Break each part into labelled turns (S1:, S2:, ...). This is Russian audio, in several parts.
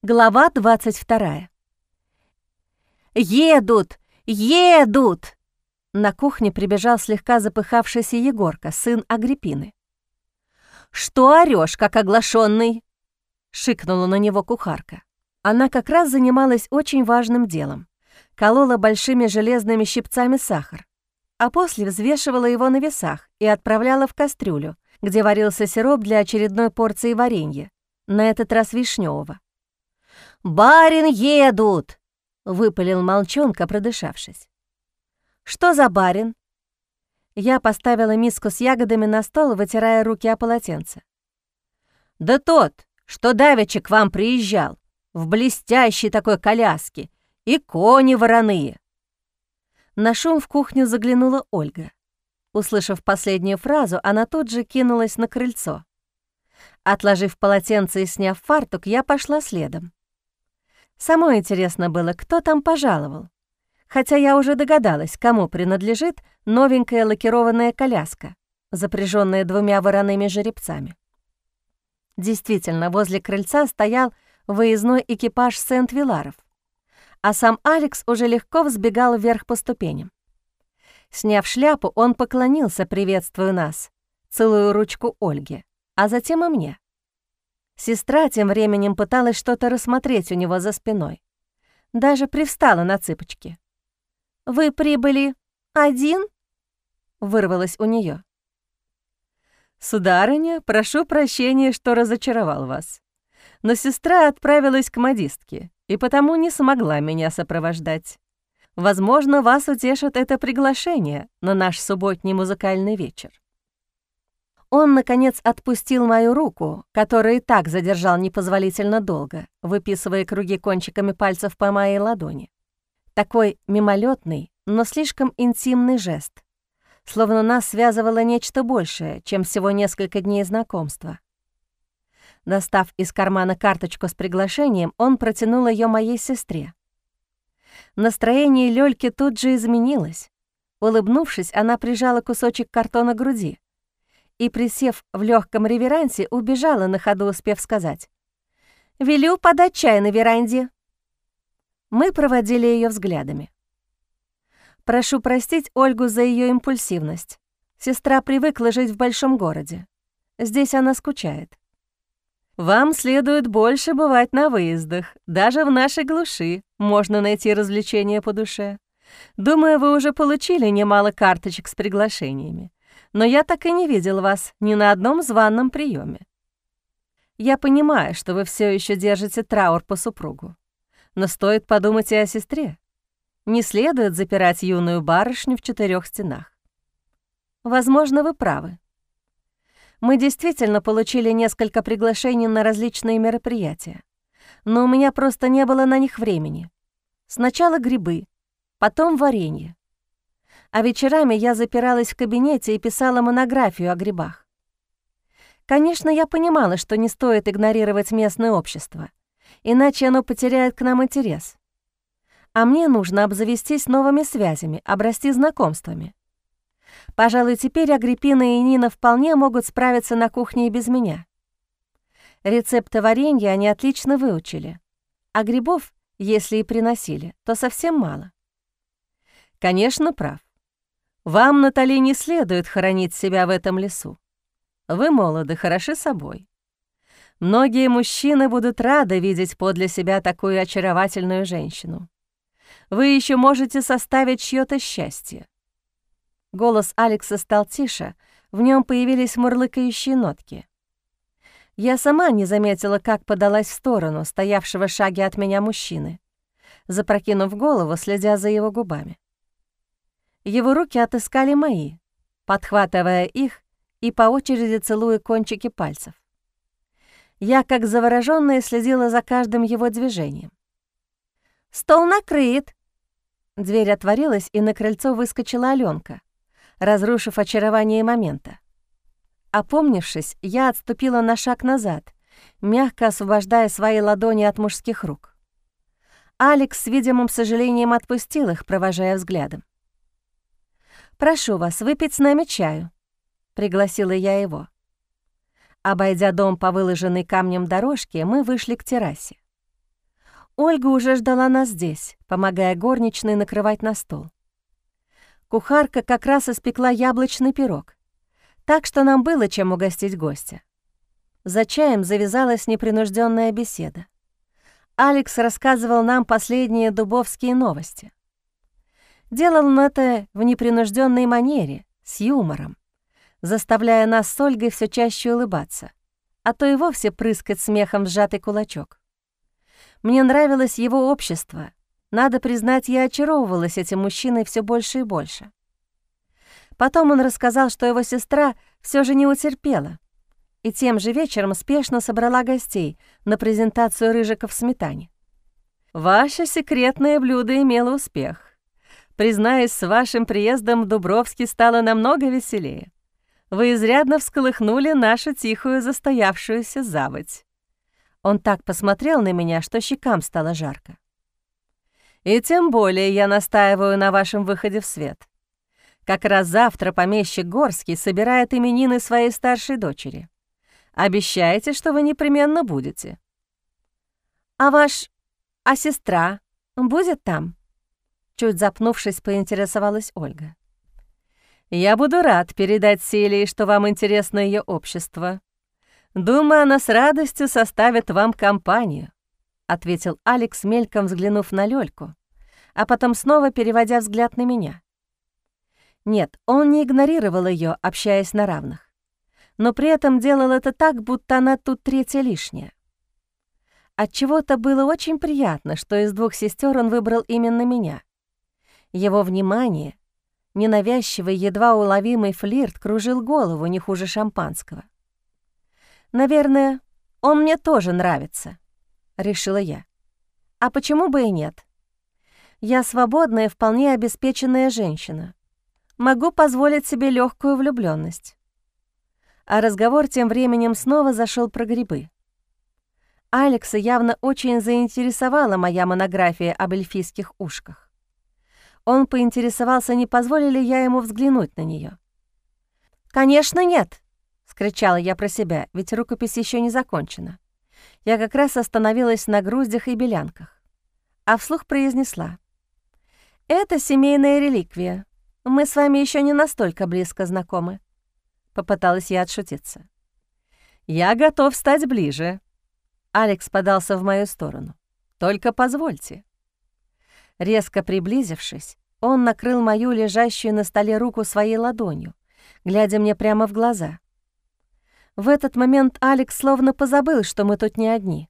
S1: Глава 22. «Едут! Едут!» На кухне прибежал слегка запыхавшийся Егорка, сын Агриппины. «Что орёшь, как оглашённый?» — шикнула на него кухарка. Она как раз занималась очень важным делом. Колола большими железными щипцами сахар, а после взвешивала его на весах и отправляла в кастрюлю, где варился сироп для очередной порции варенья, на этот раз вишневого. «Барин едут!» — выпалил молчонка, продышавшись. «Что за барин?» Я поставила миску с ягодами на стол, вытирая руки о полотенце. «Да тот, что давеча к вам приезжал, в блестящей такой коляске, и кони вороные». На шум в кухню заглянула Ольга. Услышав последнюю фразу, она тут же кинулась на крыльцо. Отложив полотенце и сняв фартук, я пошла следом. Самое интересно было, кто там пожаловал. Хотя я уже догадалась, кому принадлежит новенькая лакированная коляска, запряженная двумя вороными жеребцами. Действительно, возле крыльца стоял выездной экипаж Сент-Виларов, а сам Алекс уже легко взбегал вверх по ступеням. Сняв шляпу, он поклонился, приветствуя нас, целую ручку Ольги, а затем и мне. Сестра тем временем пыталась что-то рассмотреть у него за спиной. Даже привстала на цыпочки. «Вы прибыли один?» — вырвалось у нее.
S2: «Сударыня, прошу прощения, что разочаровал вас. Но сестра отправилась к модистке и потому не смогла меня сопровождать. Возможно, вас утешит это приглашение на наш субботний музыкальный вечер.
S1: Он, наконец, отпустил мою руку, которую и так задержал непозволительно долго, выписывая круги кончиками пальцев по моей ладони. Такой мимолетный, но слишком интимный жест, словно нас связывало нечто большее, чем всего несколько дней знакомства. Достав из кармана карточку с приглашением, он протянул ее моей сестре. Настроение Лёльки тут же изменилось. Улыбнувшись, она прижала кусочек картона к груди и, присев в легком реверансе, убежала на ходу, успев сказать. «Велю подать чай на веранде». Мы проводили ее взглядами. Прошу простить Ольгу за ее импульсивность. Сестра привыкла жить в большом городе. Здесь она скучает.
S2: Вам следует больше бывать на выездах. Даже в нашей глуши можно найти развлечения по душе. Думаю, вы уже получили немало карточек с приглашениями но я так и не видел вас ни на одном званном приеме. Я понимаю, что вы все еще держите траур по супругу, но стоит подумать и о сестре. Не следует запирать юную барышню в четырех стенах. Возможно, вы правы. Мы действительно получили несколько приглашений на различные мероприятия, но у меня просто не было на них времени. Сначала грибы, потом варенье, а вечерами я запиралась в кабинете и писала монографию о грибах. Конечно, я понимала, что не стоит игнорировать местное общество, иначе оно потеряет к нам интерес. А мне нужно обзавестись новыми связями, обрасти знакомствами. Пожалуй, теперь Агриппина и Нина вполне могут справиться на кухне и без меня. Рецепты варенья они отлично выучили, а грибов, если и приносили, то совсем мало. Конечно, прав. Вам, Натали, не следует хоронить себя в этом лесу. Вы молоды, хороши собой. Многие мужчины будут рады видеть подле себя такую очаровательную женщину. Вы еще можете составить чьё-то счастье.
S1: Голос Алекса стал тише, в нем появились мурлыкающие нотки. Я сама не заметила, как подалась в сторону стоявшего шаги от меня мужчины, запрокинув голову, следя за его губами. Его руки отыскали мои, подхватывая их и по очереди целуя кончики пальцев. Я, как заворожённая, следила за каждым его движением. «Стол накрыт!» Дверь отворилась, и на крыльцо выскочила Алёнка, разрушив очарование момента. Опомнившись, я отступила на шаг назад, мягко освобождая свои ладони от мужских рук. Алекс с видимым сожалением отпустил их, провожая взглядом. «Прошу вас выпить с нами чаю», — пригласила я его. Обойдя дом по выложенной камнем дорожке, мы вышли к террасе. Ольга уже ждала нас здесь, помогая горничной накрывать на стол. Кухарка как раз испекла яблочный пирог, так что нам было чем угостить гостя. За чаем завязалась непринужденная беседа. Алекс рассказывал нам последние дубовские новости. Делал он это в непринужденной манере, с юмором, заставляя нас с Ольгой все чаще улыбаться, а то и вовсе прыскать смехом сжатый кулачок. Мне нравилось его общество. Надо признать, я очаровывалась этим мужчиной все больше и больше. Потом он рассказал, что его сестра все же не утерпела, и тем же вечером спешно собрала гостей на презентацию рыжиков в сметане. «Ваше секретное блюдо имело успех. Признаюсь, с вашим приездом Дубровский стало намного веселее. Вы изрядно всколыхнули нашу тихую застоявшуюся заводь». Он так посмотрел на меня, что щекам стало жарко. «И тем более я настаиваю на вашем выходе в свет. Как раз завтра помещик Горский собирает именины своей старшей дочери. Обещайте, что вы непременно будете. А ваш... а сестра будет там? Чуть запнувшись, поинтересовалась Ольга. Я буду рад передать Селии, что вам интересно ее общество. Думаю, она с радостью составит вам компанию, ответил Алекс, мельком взглянув на Лёльку, а потом снова переводя взгляд на меня. Нет, он не игнорировал ее, общаясь на равных. Но при этом делал это так, будто она тут третья лишняя. Отчего-то было очень приятно, что из двух сестер он выбрал именно меня. Его внимание, ненавязчивый, едва уловимый флирт кружил голову не хуже шампанского. «Наверное, он мне тоже нравится», — решила я. «А почему бы и нет? Я свободная, вполне обеспеченная женщина могу позволить себе легкую влюбленность. А разговор тем временем снова зашел про грибы. Алекса явно очень заинтересовала моя монография об эльфийских ушках. Он поинтересовался, не позволили ли я ему взглянуть на нее. «Конечно, нет!» — скричала я про себя, ведь рукопись еще не закончена. Я как раз остановилась на груздях и белянках, а вслух произнесла. «Это семейная реликвия, мы с вами еще не настолько близко знакомы. Попыталась я отшутиться. Я готов стать ближе. Алекс подался в мою сторону. Только позвольте. Резко приблизившись, он накрыл мою лежащую на столе руку своей ладонью, глядя мне прямо в глаза. В этот момент Алекс словно позабыл, что мы тут не одни.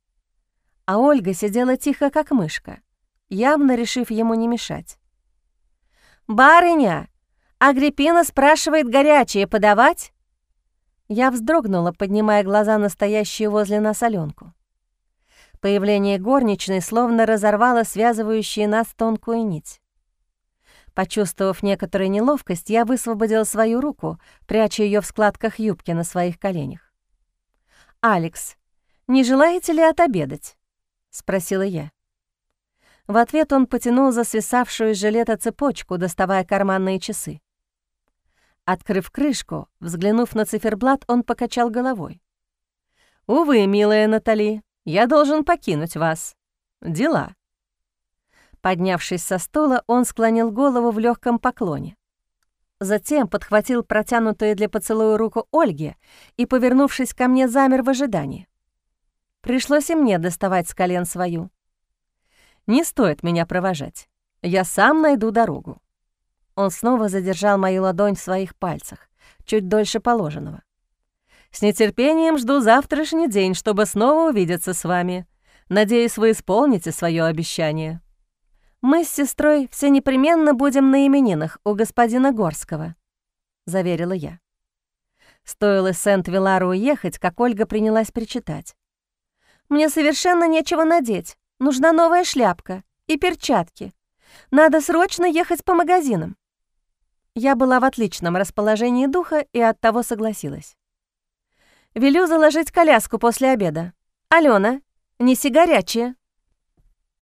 S1: А Ольга сидела тихо, как мышка, явно решив ему не мешать. «Барыня, Агриппина спрашивает, горячее подавать?» Я вздрогнула, поднимая глаза на возле нас Аленку. Появление горничной словно разорвало связывающую нас тонкую нить. Почувствовав некоторую неловкость, я высвободила свою руку, пряча ее в складках юбки на своих коленях. «Алекс, не желаете ли отобедать?» — спросила я. В ответ он потянул за свисавшую из жилета цепочку, доставая карманные часы. Открыв крышку, взглянув на циферблат, он покачал головой. «Увы, милая Натали, я должен покинуть вас. Дела». Поднявшись со стула, он склонил голову в легком поклоне. Затем подхватил протянутую для поцелуя руку Ольги и, повернувшись ко мне, замер в ожидании. Пришлось и мне доставать с колен свою. Не стоит меня провожать. Я сам найду дорогу». Он снова задержал мою ладонь в своих пальцах, чуть дольше положенного. «С нетерпением жду завтрашний день, чтобы снова увидеться с вами. Надеюсь, вы исполните свое обещание». «Мы с сестрой все непременно будем на именинах у господина Горского», — заверила я. Стоило Сент-Вилару уехать, как Ольга принялась причитать. «Мне совершенно нечего надеть. Нужна новая шляпка и перчатки. Надо срочно ехать по магазинам». Я была в отличном расположении духа и оттого согласилась. «Велю заложить коляску после обеда. Алена, неси горячее».